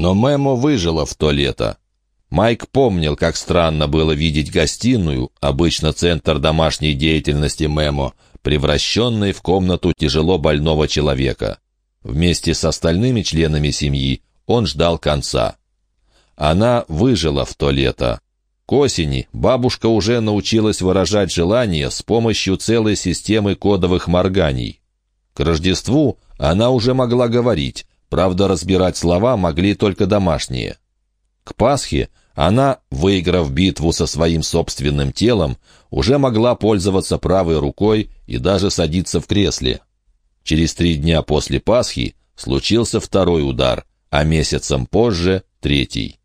Но Мэмо выжила в то лето. Майк помнил, как странно было видеть гостиную, обычно центр домашней деятельности Мэмо, превращенной в комнату тяжело больного человека. Вместе с остальными членами семьи он ждал конца. Она выжила в то лето. К осени бабушка уже научилась выражать желания с помощью целой системы кодовых морганий. К Рождеству она уже могла говорить, правда, разбирать слова могли только домашние. К Пасхе она, выиграв битву со своим собственным телом, уже могла пользоваться правой рукой и даже садиться в кресле. Через три дня после Пасхи случился второй удар, а месяцем позже — третий.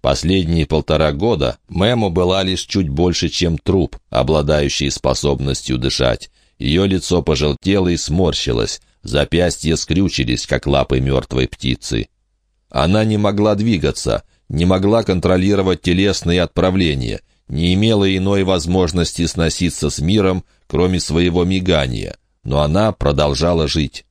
Последние полтора года Мэму была лишь чуть больше, чем труп, обладающий способностью дышать. Ее лицо пожелтело и сморщилось, запястья скрючились, как лапы мертвой птицы. Она не могла двигаться, не могла контролировать телесные отправления, не имела иной возможности сноситься с миром, кроме своего мигания, но она продолжала жить.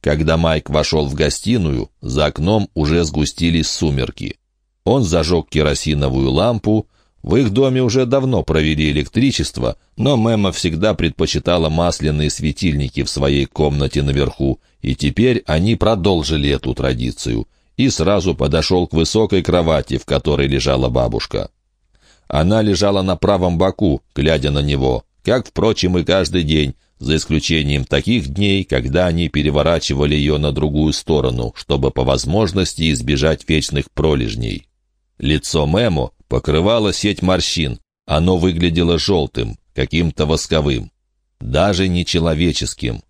Когда Майк вошел в гостиную, за окном уже сгустились сумерки. Он зажег керосиновую лампу. В их доме уже давно провели электричество, но Мэма всегда предпочитала масляные светильники в своей комнате наверху, и теперь они продолжили эту традицию — и сразу подошел к высокой кровати, в которой лежала бабушка. Она лежала на правом боку, глядя на него, как, впрочем, и каждый день, за исключением таких дней, когда они переворачивали ее на другую сторону, чтобы по возможности избежать вечных пролежней. Лицо Мемо покрывало сеть морщин. Оно выглядело желтым, каким-то восковым. Даже не человеческим.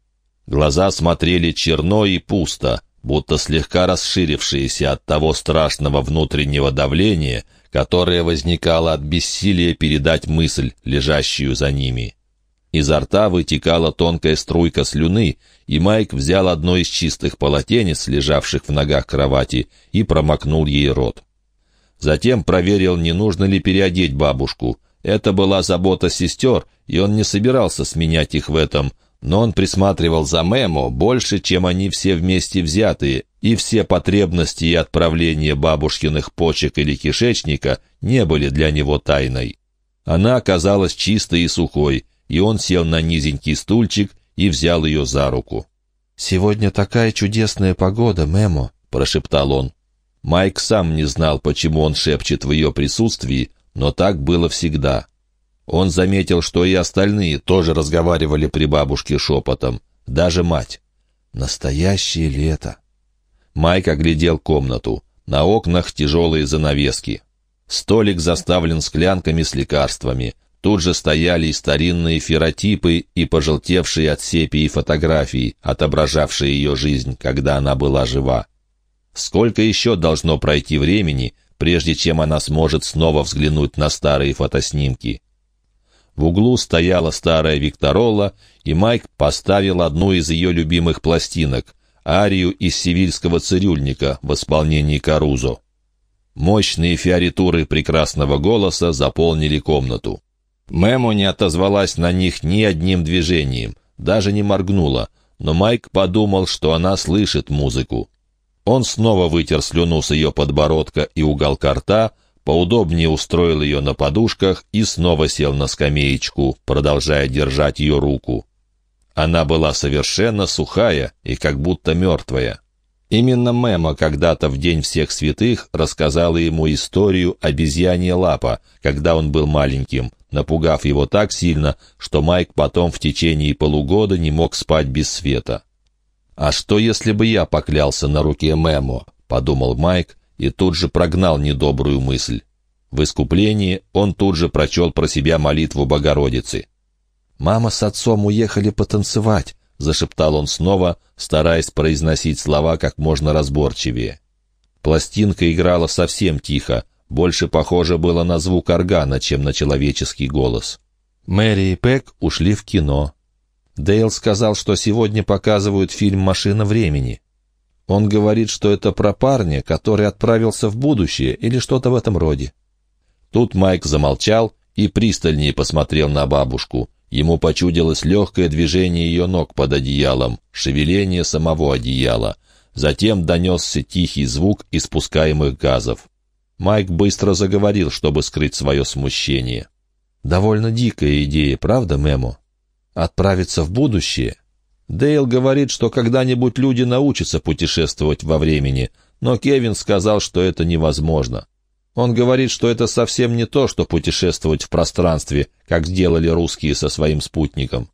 Глаза смотрели черно и пусто, будто слегка расширившиеся от того страшного внутреннего давления, которое возникало от бессилия передать мысль, лежащую за ними. Изо рта вытекала тонкая струйка слюны, и Майк взял одно из чистых полотенец, лежавших в ногах кровати, и промокнул ей рот. Затем проверил, не нужно ли переодеть бабушку. Это была забота сестер, и он не собирался сменять их в этом, но он присматривал за Мэмо больше, чем они все вместе взятые, и все потребности и отправления бабушкиных почек или кишечника не были для него тайной. Она оказалась чистой и сухой, и он сел на низенький стульчик и взял ее за руку. «Сегодня такая чудесная погода, Мэмо», — прошептал он. Майк сам не знал, почему он шепчет в ее присутствии, но так было всегда. Он заметил, что и остальные тоже разговаривали при бабушке шепотом, даже мать. «Настоящее лето!» Майк оглядел комнату. На окнах тяжелые занавески. Столик заставлен склянками с лекарствами. Тут же стояли и старинные феротипы, и пожелтевшие от сепии фотографии, отображавшие ее жизнь, когда она была жива. Сколько еще должно пройти времени, прежде чем она сможет снова взглянуть на старые фотоснимки? В углу стояла старая Викторола, и Майк поставил одну из ее любимых пластинок — арию из сивильского цирюльника в исполнении Карузо. Мощные фиоритуры прекрасного голоса заполнили комнату. Мемо не отозвалась на них ни одним движением, даже не моргнула, но Майк подумал, что она слышит музыку. Он снова вытер слюну с ее подбородка и уголка рта, поудобнее устроил ее на подушках и снова сел на скамеечку, продолжая держать ее руку. Она была совершенно сухая и как будто мертвая. Именно Мема когда-то в День всех святых рассказала ему историю обезьянья лапа, когда он был маленьким, напугав его так сильно, что Майк потом в течение полугода не мог спать без света. «А что, если бы я поклялся на руке Мемо?» — подумал Майк и тут же прогнал недобрую мысль. В искуплении он тут же прочел про себя молитву Богородицы. «Мама с отцом уехали потанцевать», — зашептал он снова, стараясь произносить слова как можно разборчивее. Пластинка играла совсем тихо, больше похоже было на звук органа, чем на человеческий голос. Мэри и Пэк ушли в кино. Дейл сказал, что сегодня показывают фильм «Машина времени». Он говорит, что это про парня, который отправился в будущее или что-то в этом роде. Тут Майк замолчал и пристальнее посмотрел на бабушку. Ему почудилось легкое движение ее ног под одеялом, шевеление самого одеяла. затем донесся тихий звук испускаемых газов. Майк быстро заговорил, чтобы скрыть свое смущение. «Довольно дикая идея, правда, Мемо? Отправиться в будущее?» Дейл говорит, что когда-нибудь люди научатся путешествовать во времени, но Кевин сказал, что это невозможно. Он говорит, что это совсем не то, что путешествовать в пространстве, как сделали русские со своим спутником.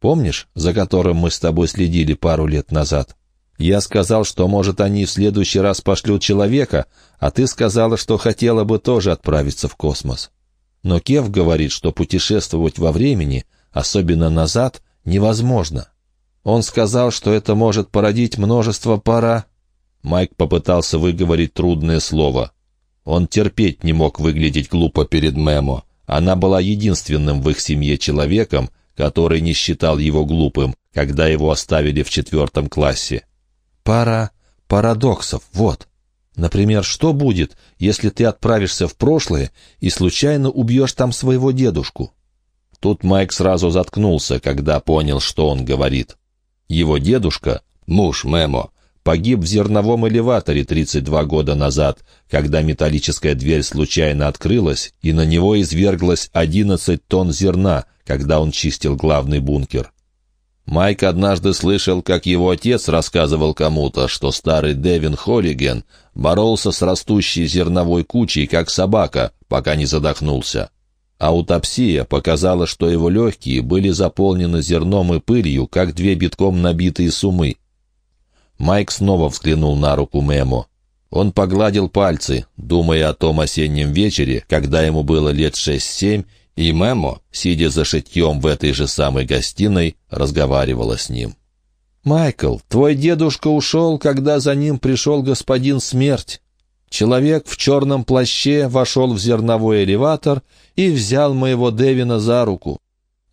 Помнишь, за которым мы с тобой следили пару лет назад? Я сказал, что, может, они в следующий раз пошлют человека, а ты сказала, что хотела бы тоже отправиться в космос. Но Кев говорит, что путешествовать во времени, особенно назад, невозможно. Он сказал, что это может породить множество пара... Майк попытался выговорить трудное слово. Он терпеть не мог выглядеть глупо перед Мемо. Она была единственным в их семье человеком, который не считал его глупым, когда его оставили в четвертом классе. Пара парадоксов, вот. Например, что будет, если ты отправишься в прошлое и случайно убьешь там своего дедушку? Тут Майк сразу заткнулся, когда понял, что он говорит. Его дедушка, муж Мемо, погиб в зерновом элеваторе 32 года назад, когда металлическая дверь случайно открылась, и на него изверглось 11 тонн зерна, когда он чистил главный бункер. Майк однажды слышал, как его отец рассказывал кому-то, что старый Дэвин Холлиген боролся с растущей зерновой кучей, как собака, пока не задохнулся. Аутопсия показала, что его легкие были заполнены зерном и пылью, как две битком набитые сумы. Майк снова взглянул на руку Мемо. Он погладил пальцы, думая о том осеннем вечере, когда ему было лет шесть-семь, и Мемо, сидя за шитьем в этой же самой гостиной, разговаривала с ним. «Майкл, твой дедушка ушел, когда за ним пришел господин Смерть. Человек в черном плаще вошел в зерновой элеватор и взял моего Девина за руку.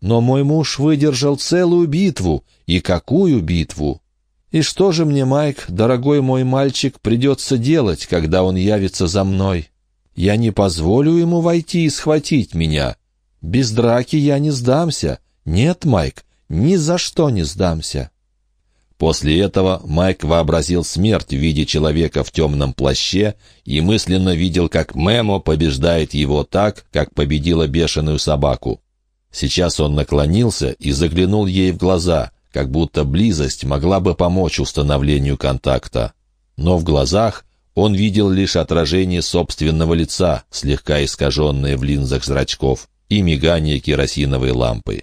Но мой муж выдержал целую битву. И какую битву? И что же мне, Майк, дорогой мой мальчик, придется делать, когда он явится за мной? Я не позволю ему войти и схватить меня. Без драки я не сдамся. Нет, Майк, ни за что не сдамся. После этого Майк вообразил смерть в виде человека в темном плаще и мысленно видел, как Мемо побеждает его так, как победила бешеную собаку. Сейчас он наклонился и заглянул ей в глаза, как будто близость могла бы помочь установлению контакта. Но в глазах он видел лишь отражение собственного лица, слегка искаженное в линзах зрачков, и мигание керосиновой лампы.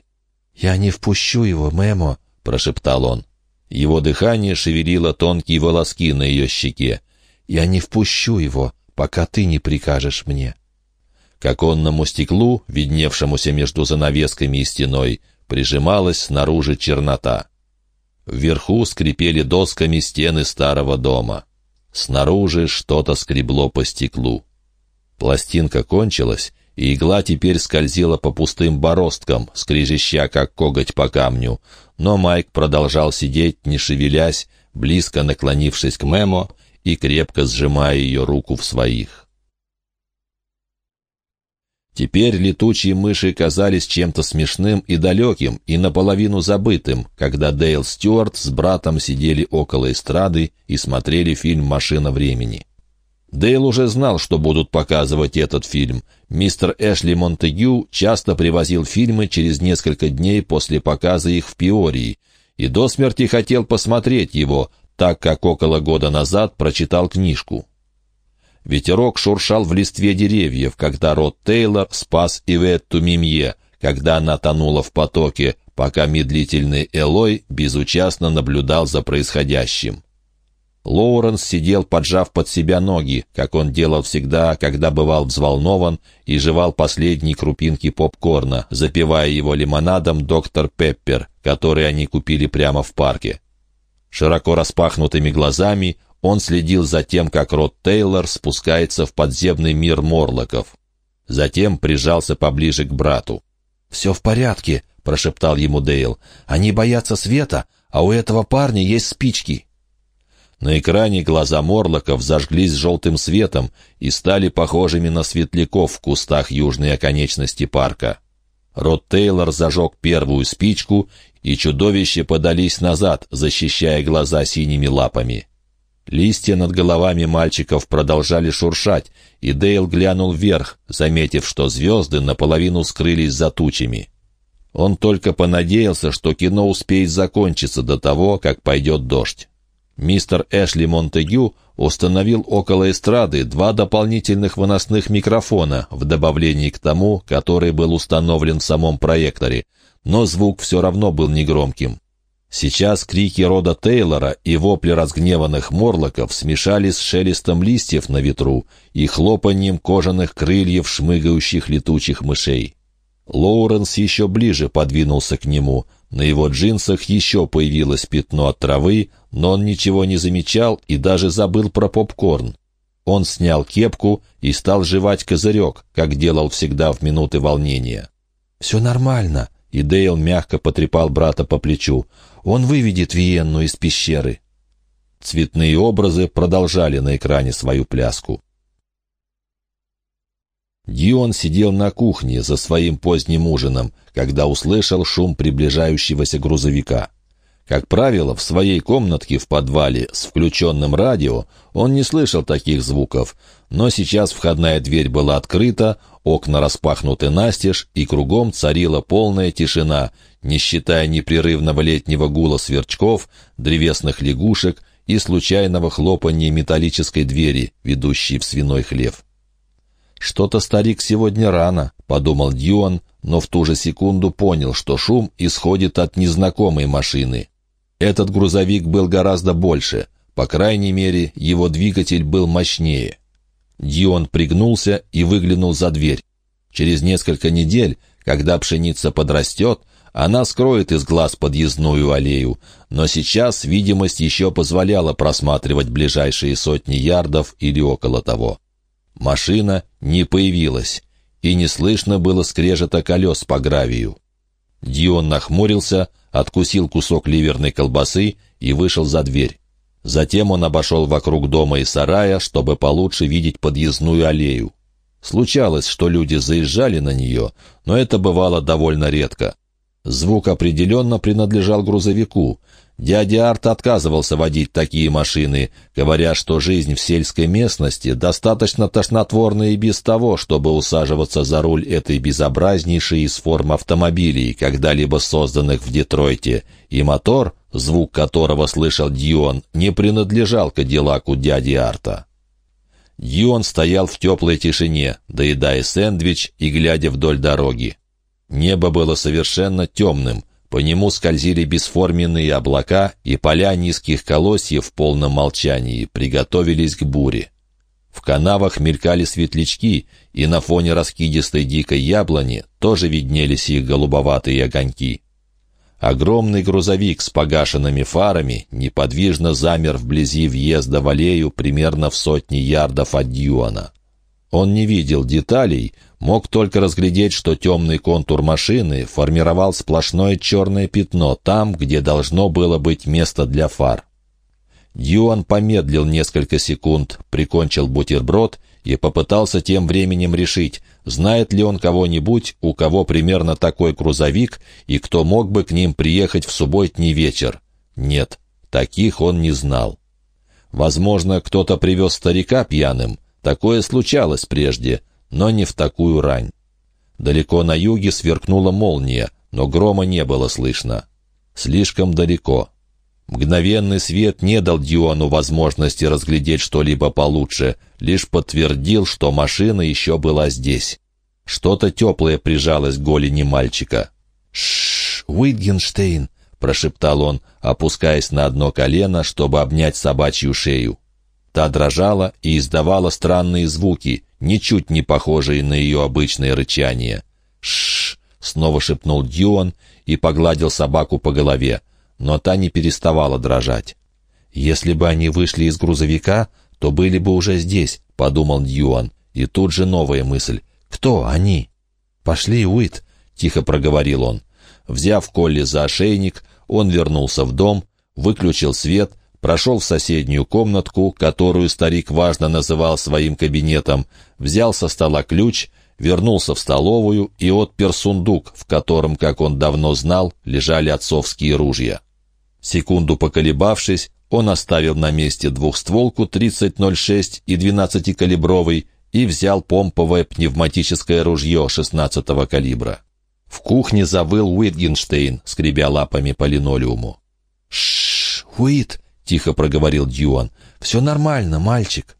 «Я не впущу его, Мемо», — прошептал он. Его дыхание шевелило тонкие волоски на ее щеке. «Я не впущу его, пока ты не прикажешь мне». К оконному стеклу, видневшемуся между занавесками и стеной, прижималась снаружи чернота. Вверху скрипели досками стены старого дома. Снаружи что-то скребло по стеклу. Пластинка кончилась, и игла теперь скользила по пустым бороздкам, скрежеща, как коготь по камню. Но Майк продолжал сидеть, не шевелясь, близко наклонившись к Мемо и крепко сжимая ее руку в своих. Теперь летучие мыши казались чем-то смешным и далеким, и наполовину забытым, когда Дейл Стюарт с братом сидели около эстрады и смотрели фильм «Машина времени». Дейл уже знал, что будут показывать этот фильм. Мистер Эшли Монтегю часто привозил фильмы через несколько дней после показа их в Пиории, и до смерти хотел посмотреть его, так как около года назад прочитал книжку. Ветерок шуршал в листве деревьев, когда Рот Тейлор спас Иветту Мимье, когда она тонула в потоке, пока медлительный Элой безучастно наблюдал за происходящим. Лоуренс сидел, поджав под себя ноги, как он делал всегда, когда бывал взволнован, и жевал последние крупинки попкорна, запивая его лимонадом «Доктор Пеппер», который они купили прямо в парке. Широко распахнутыми глазами он следил за тем, как Рот Тейлор спускается в подземный мир Морлоков. Затем прижался поближе к брату. «Все в порядке», — прошептал ему Дейл. «Они боятся света, а у этого парня есть спички». На экране глаза Морлоков зажглись желтым светом и стали похожими на светляков в кустах южной оконечности парка. Рот Тейлор зажег первую спичку, и чудовища подались назад, защищая глаза синими лапами. Листья над головами мальчиков продолжали шуршать, и Дейл глянул вверх, заметив, что звезды наполовину скрылись за тучами. Он только понадеялся, что кино успеет закончиться до того, как пойдет дождь. Мистер Эшли Монтегю установил около эстрады два дополнительных выносных микрофона в добавлении к тому, который был установлен в самом проекторе, но звук все равно был негромким. Сейчас крики рода Тейлора и вопли разгневанных морлоков смешались с шелестом листьев на ветру и хлопанием кожаных крыльев шмыгающих летучих мышей. Лоуренс еще ближе подвинулся к нему. На его джинсах еще появилось пятно от травы, но он ничего не замечал и даже забыл про попкорн. Он снял кепку и стал жевать козырек, как делал всегда в минуты волнения. «Все нормально», — и Дейл мягко потрепал брата по плечу. Он выведет Виенну из пещеры». Цветные образы продолжали на экране свою пляску. Дион сидел на кухне за своим поздним ужином, когда услышал шум приближающегося грузовика. Как правило, в своей комнатке в подвале с включенным радио он не слышал таких звуков, но сейчас входная дверь была открыта, окна распахнуты настежь, и кругом царила полная тишина, не считая непрерывного летнего гула сверчков, древесных лягушек и случайного хлопания металлической двери, ведущей в свиной хлев. «Что-то старик сегодня рано», — подумал Дьюан, но в ту же секунду понял, что шум исходит от незнакомой машины. Этот грузовик был гораздо больше, по крайней мере, его двигатель был мощнее. Дион пригнулся и выглянул за дверь. Через несколько недель, когда пшеница подрастет, она скроет из глаз подъездную аллею, но сейчас видимость еще позволяла просматривать ближайшие сотни ярдов или около того. Машина не появилась, и не слышно было скрежета колес по гравию. Дион нахмурился, откусил кусок ливерной колбасы и вышел за дверь. Затем он обошел вокруг дома и сарая, чтобы получше видеть подъездную аллею. Случалось, что люди заезжали на нее, но это бывало довольно редко. Звук определенно принадлежал грузовику. Дядя Арт отказывался водить такие машины, говоря, что жизнь в сельской местности достаточно тошнотворна и без того, чтобы усаживаться за руль этой безобразнейшей из форм автомобилей, когда-либо созданных в Детройте, и мотор, звук которого слышал Дьюон, не принадлежал Кадиллаку дяди Арта. Дьюон стоял в теплой тишине, доедая сэндвич и глядя вдоль дороги. Небо было совершенно темным, по нему скользили бесформенные облака, и поля низких колосьев в полном молчании приготовились к буре. В канавах мелькали светлячки, и на фоне раскидистой дикой яблони тоже виднелись их голубоватые огоньки. Огромный грузовик с погашенными фарами неподвижно замер вблизи въезда в аллею примерно в сотни ярдов от Дьюана. Он не видел деталей, мог только разглядеть, что темный контур машины формировал сплошное черное пятно там, где должно было быть место для фар. Юан помедлил несколько секунд, прикончил бутерброд и попытался тем временем решить, знает ли он кого-нибудь, у кого примерно такой грузовик, и кто мог бы к ним приехать в субботний вечер. Нет, таких он не знал. Возможно, кто-то привез старика пьяным. Такое случалось прежде, но не в такую рань. Далеко на юге сверкнула молния, но грома не было слышно. Слишком далеко. Мгновенный свет не дал Дьюану возможности разглядеть что-либо получше, лишь подтвердил, что машина еще была здесь. Что-то теплое прижалось к голени мальчика. «Шшш, Уитгенштейн!» — прошептал он, опускаясь на одно колено, чтобы обнять собачью шею. Та дрожала и издавала странные звуки, ничуть не похожие на ее обычное рычание. «Шш!» — снова шепнул Дьюан и погладил собаку по голове, но та не переставала дрожать. «Если бы они вышли из грузовика, то были бы уже здесь», — подумал Дьюан, и тут же новая мысль. «Кто они?» «Пошли, Уит», — тихо проговорил он. Взяв Колли за ошейник, он вернулся в дом, выключил свет прошел в соседнюю комнатку, которую старик важно называл своим кабинетом, взял со стола ключ, вернулся в столовую и отпер сундук, в котором, как он давно знал, лежали отцовские ружья. Секунду поколебавшись, он оставил на месте двухстволку 30.06 и 12-калибровый и взял помповое пневматическое ружье 16-го калибра. В кухне завыл Уитгенштейн, скребя лапами по линолеуму. «Шш, Уит!» — тихо проговорил Дьюан. «Все нормально, мальчик».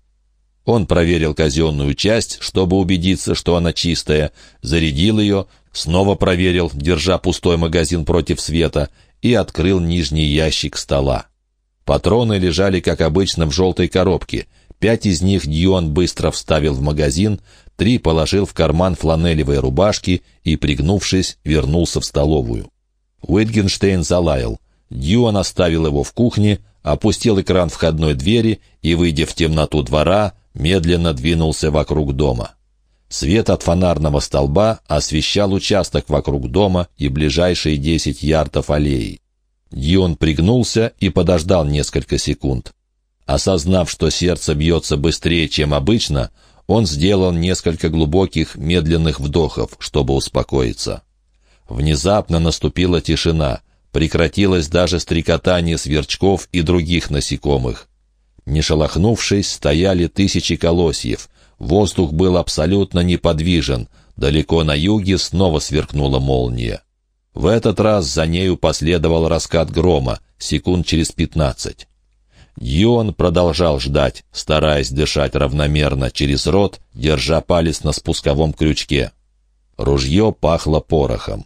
Он проверил казенную часть, чтобы убедиться, что она чистая, зарядил ее, снова проверил, держа пустой магазин против света, и открыл нижний ящик стола. Патроны лежали, как обычно, в желтой коробке. Пять из них Дьюан быстро вставил в магазин, три положил в карман фланелевой рубашки и, пригнувшись, вернулся в столовую. Уитгенштейн залаял. Дьюан оставил его в кухне, опустил экран входной двери и, выйдя в темноту двора, медленно двинулся вокруг дома. Свет от фонарного столба освещал участок вокруг дома и ближайшие десять ярдов аллеи. Дьюан пригнулся и подождал несколько секунд. Осознав, что сердце бьется быстрее, чем обычно, он сделал несколько глубоких, медленных вдохов, чтобы успокоиться. Внезапно наступила тишина, прекратилось даже стрекотание сверчков и других насекомых. Не шелохнувшись, стояли тысячи колосьев. Воздух был абсолютно неподвижен. Далеко на юге снова сверкнула молния. В этот раз за нею последовал раскат грома, секунд через пятнадцать. Йон продолжал ждать, стараясь дышать равномерно через рот, держа палец на спусковом крючке. Ружье пахло порохом.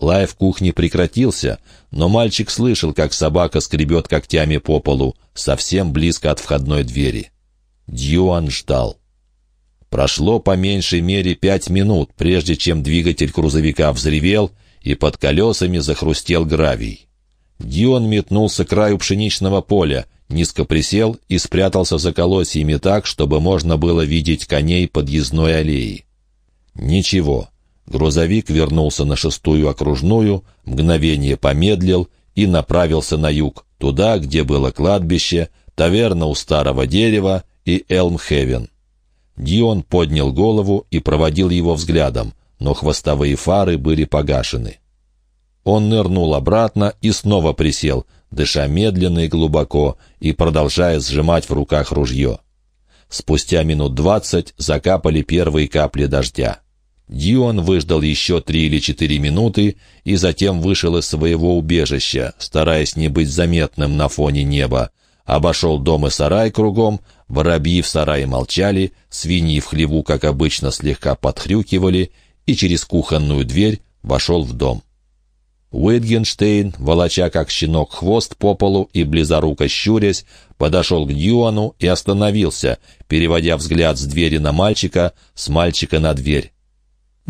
Лай в кухне прекратился, но мальчик слышал, как собака скребет когтями по полу, совсем близко от входной двери. Дьюан ждал. Прошло по меньшей мере пять минут, прежде чем двигатель грузовика взревел, и под колесами захрустел гравий. Дион метнулся к краю пшеничного поля, низко присел и спрятался за колосьями так, чтобы можно было видеть коней подъездной аллеи. Ничего. Грузовик вернулся на шестую окружную, мгновение помедлил и направился на юг, туда, где было кладбище, таверна у старого дерева и Элмхевен. Дион поднял голову и проводил его взглядом, но хвостовые фары были погашены. Он нырнул обратно и снова присел, дыша медленно и глубоко и продолжая сжимать в руках ружье. Спустя минут двадцать закапали первые капли дождя. Дион выждал еще три или четыре минуты и затем вышел из своего убежища, стараясь не быть заметным на фоне неба. Обошел дом и сарай кругом, воробьи в сарае молчали, свиньи в хлеву, как обычно, слегка подхрюкивали, и через кухонную дверь вошел в дом. Уитгенштейн, волоча как щенок хвост по полу и близоруко щурясь, подошел к Дьюану и остановился, переводя взгляд с двери на мальчика, с мальчика на дверь.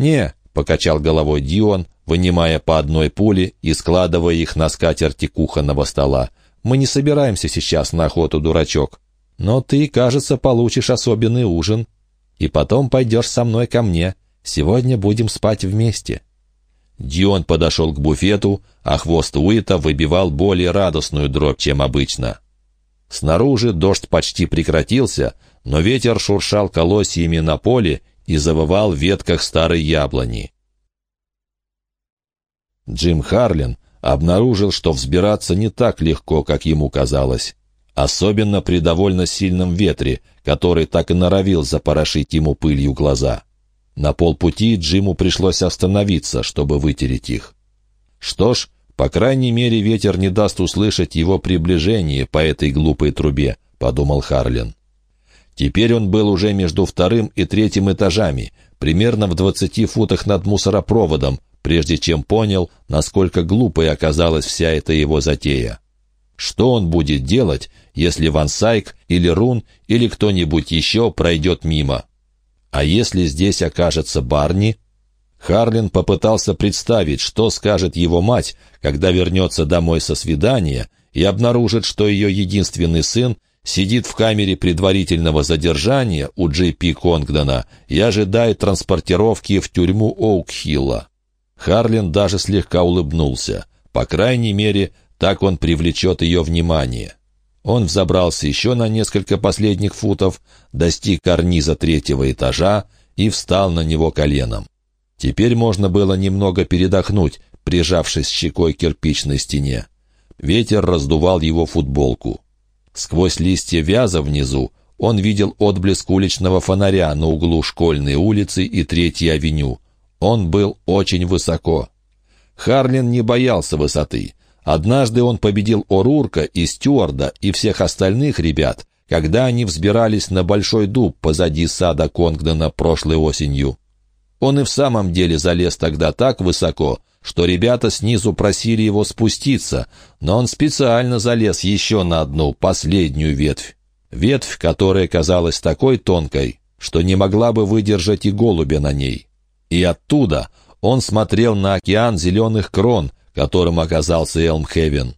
«Не», — покачал головой Дьюан, вынимая по одной пуле и складывая их на скатерти кухонного стола. «Мы не собираемся сейчас на охоту, дурачок. Но ты, кажется, получишь особенный ужин. И потом пойдешь со мной ко мне. Сегодня будем спать вместе». Дион подошел к буфету, а хвост Уита выбивал более радостную дробь, чем обычно. Снаружи дождь почти прекратился, но ветер шуршал колосьями на поле и завывал в ветках старой яблони. Джим Харлин обнаружил, что взбираться не так легко, как ему казалось. Особенно при довольно сильном ветре, который так и норовил запорошить ему пылью глаза. На полпути Джиму пришлось остановиться, чтобы вытереть их. Что ж, по крайней мере, ветер не даст услышать его приближение по этой глупой трубе, подумал Харлин. Теперь он был уже между вторым и третьим этажами, примерно в двадцати футах над мусоропроводом, прежде чем понял, насколько глупой оказалась вся эта его затея. Что он будет делать, если Ван Сайк или Рун или кто-нибудь еще пройдет мимо? А если здесь окажется Барни? Харлин попытался представить, что скажет его мать, когда вернется домой со свидания и обнаружит, что ее единственный сын сидит в камере предварительного задержания у Джей Пи Конгдона и ожидает транспортировки в тюрьму Оукхилла. Харлин даже слегка улыбнулся. По крайней мере, так он привлечет ее внимание. Он взобрался еще на несколько последних футов, достиг карниза третьего этажа и встал на него коленом. Теперь можно было немного передохнуть, прижавшись щекой к кирпичной стене. Ветер раздувал его футболку. Сквозь листья вяза внизу он видел отблеск уличного фонаря на углу Школьной улицы и Третьей авеню. Он был очень высоко. Харлин не боялся высоты. Однажды он победил Орурка и Стюарда и всех остальных ребят, когда они взбирались на большой дуб позади сада Конгдена прошлой осенью. Он и в самом деле залез тогда так высоко, что ребята снизу просили его спуститься, но он специально залез еще на одну, последнюю ветвь. Ветвь, которая казалась такой тонкой, что не могла бы выдержать и голубя на ней. И оттуда он смотрел на океан зеленых крон, которым оказался Элмхевен.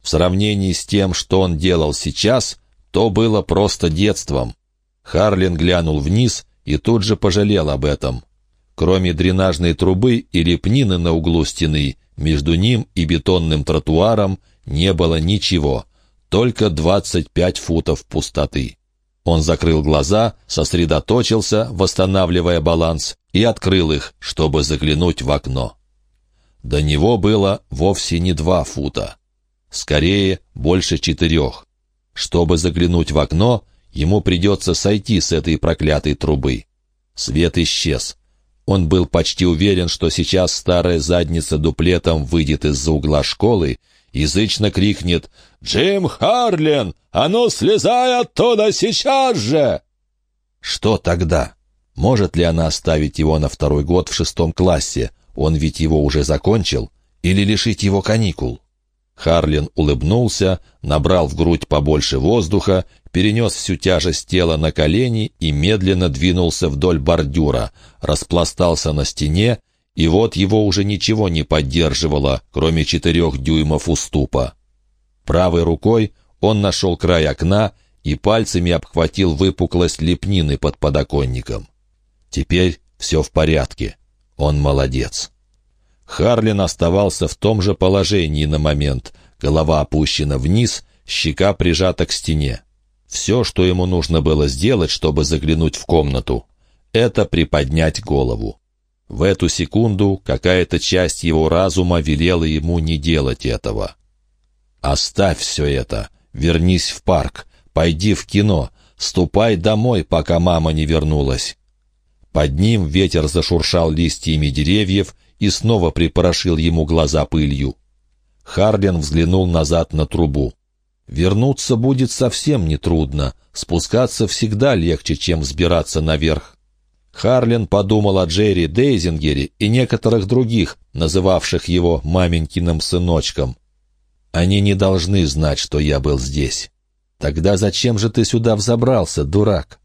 В сравнении с тем, что он делал сейчас, то было просто детством. Харлин глянул вниз и тут же пожалел об этом. Кроме дренажной трубы и лепнины на углу стены, между ним и бетонным тротуаром не было ничего, только 25 футов пустоты. Он закрыл глаза, сосредоточился, восстанавливая баланс, и открыл их, чтобы заглянуть в окно. До него было вовсе не два фута. Скорее, больше четырех. Чтобы заглянуть в окно, ему придется сойти с этой проклятой трубы. Свет исчез. Он был почти уверен, что сейчас старая задница дуплетом выйдет из-за угла школы, язычно крикнет «Джим Харлин! А ну, слезай оттуда сейчас же!» Что тогда? Может ли она оставить его на второй год в шестом классе? Он ведь его уже закончил. Или лишить его каникул? Харлин улыбнулся, набрал в грудь побольше воздуха, перенес всю тяжесть тела на колени и медленно двинулся вдоль бордюра, распластался на стене, и вот его уже ничего не поддерживало, кроме четырех дюймов уступа. Правой рукой он нашел край окна и пальцами обхватил выпуклость лепнины под подоконником. Теперь все в порядке. Он молодец. Харлин оставался в том же положении на момент. Голова опущена вниз, щека прижата к стене. Все, что ему нужно было сделать, чтобы заглянуть в комнату, это приподнять голову. В эту секунду какая-то часть его разума велела ему не делать этого. «Оставь все это, вернись в парк, пойди в кино, ступай домой, пока мама не вернулась». Под ним ветер зашуршал листьями деревьев и снова припорошил ему глаза пылью. Харлин взглянул назад на трубу. Вернуться будет совсем нетрудно, спускаться всегда легче, чем взбираться наверх. Харлин подумал о Джерри Дейзингере и некоторых других, называвших его маменькиным сыночком. Они не должны знать, что я был здесь. Тогда зачем же ты сюда взобрался, дурак?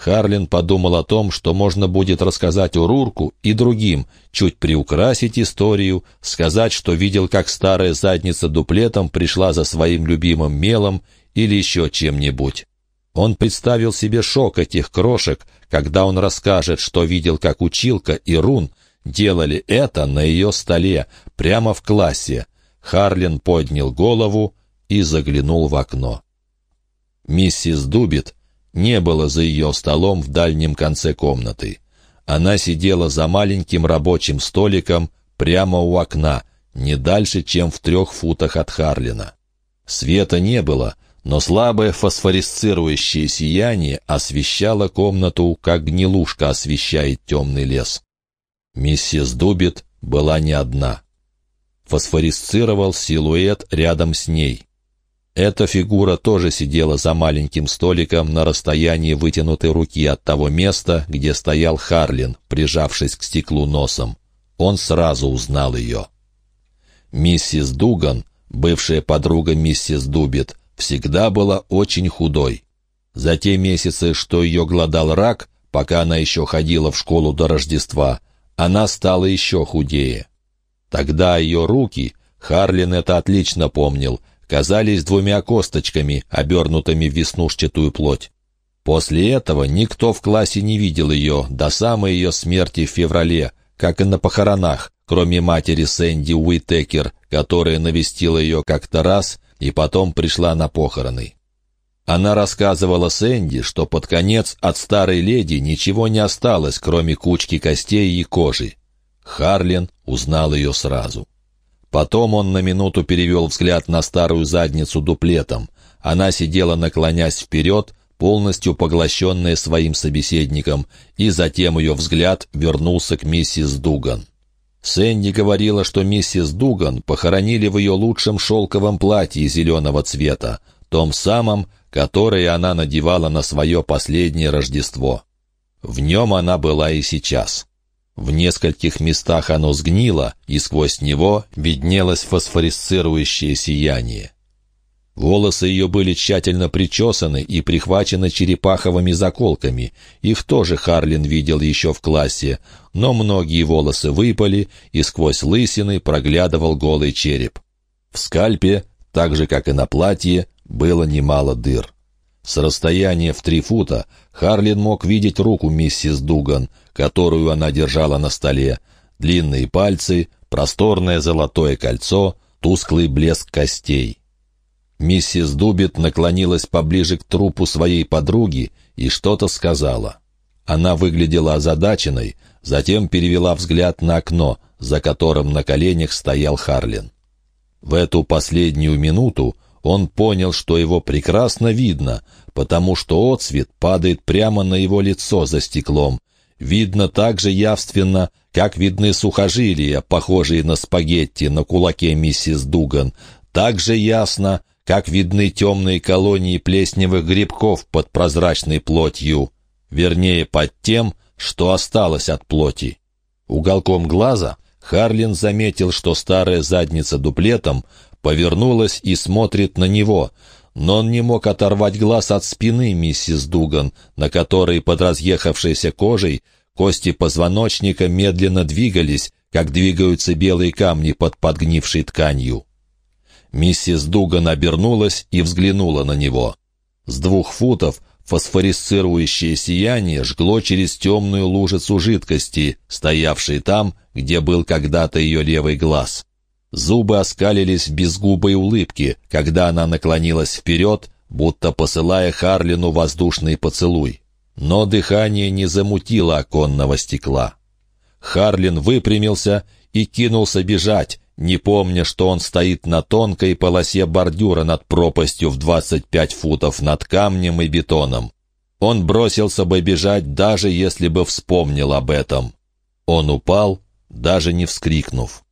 Харлин подумал о том, что можно будет рассказать Урурку и другим, чуть приукрасить историю, сказать, что видел, как старая задница дуплетом пришла за своим любимым мелом или еще чем-нибудь. Он представил себе шок этих крошек, когда он расскажет, что видел, как училка и Рун делали это на ее столе, прямо в классе. Харлин поднял голову и заглянул в окно. Миссис Дубит не было за ее столом в дальнем конце комнаты. Она сидела за маленьким рабочим столиком прямо у окна, не дальше, чем в трех футах от Харлина. Света не было, но слабое фосфорисцирующее сияние освещало комнату, как гнилушка освещает темный лес. Миссис Дубит была не одна. Фосфорисцировал силуэт рядом с ней. Эта фигура тоже сидела за маленьким столиком на расстоянии вытянутой руки от того места, где стоял Харлин, прижавшись к стеклу носом. Он сразу узнал ее. Миссис Дуган, бывшая подруга миссис Дубит, всегда была очень худой. За те месяцы, что ее глодал рак, пока она еще ходила в школу до Рождества, она стала еще худее. Тогда ее руки, Харлин это отлично помнил, казались двумя косточками, обернутыми в веснушчатую плоть. После этого никто в классе не видел ее до самой ее смерти в феврале, как и на похоронах, кроме матери Сэнди Уитекер, которая навестила ее как-то раз и потом пришла на похороны. Она рассказывала Сэнди, что под конец от старой леди ничего не осталось, кроме кучки костей и кожи. Харлин узнал ее сразу. Потом он на минуту перевел взгляд на старую задницу дуплетом. Она сидела, наклонясь вперед, полностью поглощенная своим собеседником, и затем ее взгляд вернулся к миссис Дуган. Сэнди говорила, что миссис Дуган похоронили в ее лучшем шелковом платье зеленого цвета, том самом, которое она надевала на свое последнее Рождество. В нем она была и сейчас. В нескольких местах оно сгнило, и сквозь него виднелось фосфорисцирующее сияние. Волосы ее были тщательно причесаны и прихвачены черепаховыми заколками. Их тоже Харлин видел еще в классе, но многие волосы выпали, и сквозь лысины проглядывал голый череп. В скальпе, так же, как и на платье, было немало дыр. С расстояния в три фута Харлин мог видеть руку миссис Дуган, которую она держала на столе, длинные пальцы, просторное золотое кольцо, тусклый блеск костей. Миссис Дубит наклонилась поближе к трупу своей подруги и что-то сказала. Она выглядела озадаченной, затем перевела взгляд на окно, за которым на коленях стоял Харлин. В эту последнюю минуту он понял, что его прекрасно видно, потому что отсвет падает прямо на его лицо за стеклом. Видно так же явственно, как видны сухожилия, похожие на спагетти на кулаке миссис Дуган, так же ясно, как видны темные колонии плесневых грибков под прозрачной плотью, вернее, под тем, что осталось от плоти. Уголком глаза Харлин заметил, что старая задница дуплетом повернулась и смотрит на него, но он не мог оторвать глаз от спины миссис Дуган, на которой под разъехавшейся кожей кости позвоночника медленно двигались, как двигаются белые камни под подгнившей тканью. Миссис Дуган обернулась и взглянула на него. С двух футов фосфорисцирующее сияние жгло через темную лужицу жидкости, стоявшей там, где был когда-то ее левый глаз. Зубы оскалились в безгубой улыбке, когда она наклонилась вперед, будто посылая Харлину воздушный поцелуй. Но дыхание не замутило оконного стекла. Харлин выпрямился и кинулся бежать, не помня, что он стоит на тонкой полосе бордюра над пропастью в 25 футов над камнем и бетоном. Он бросился бы бежать, даже если бы вспомнил об этом. Он упал, даже не вскрикнув.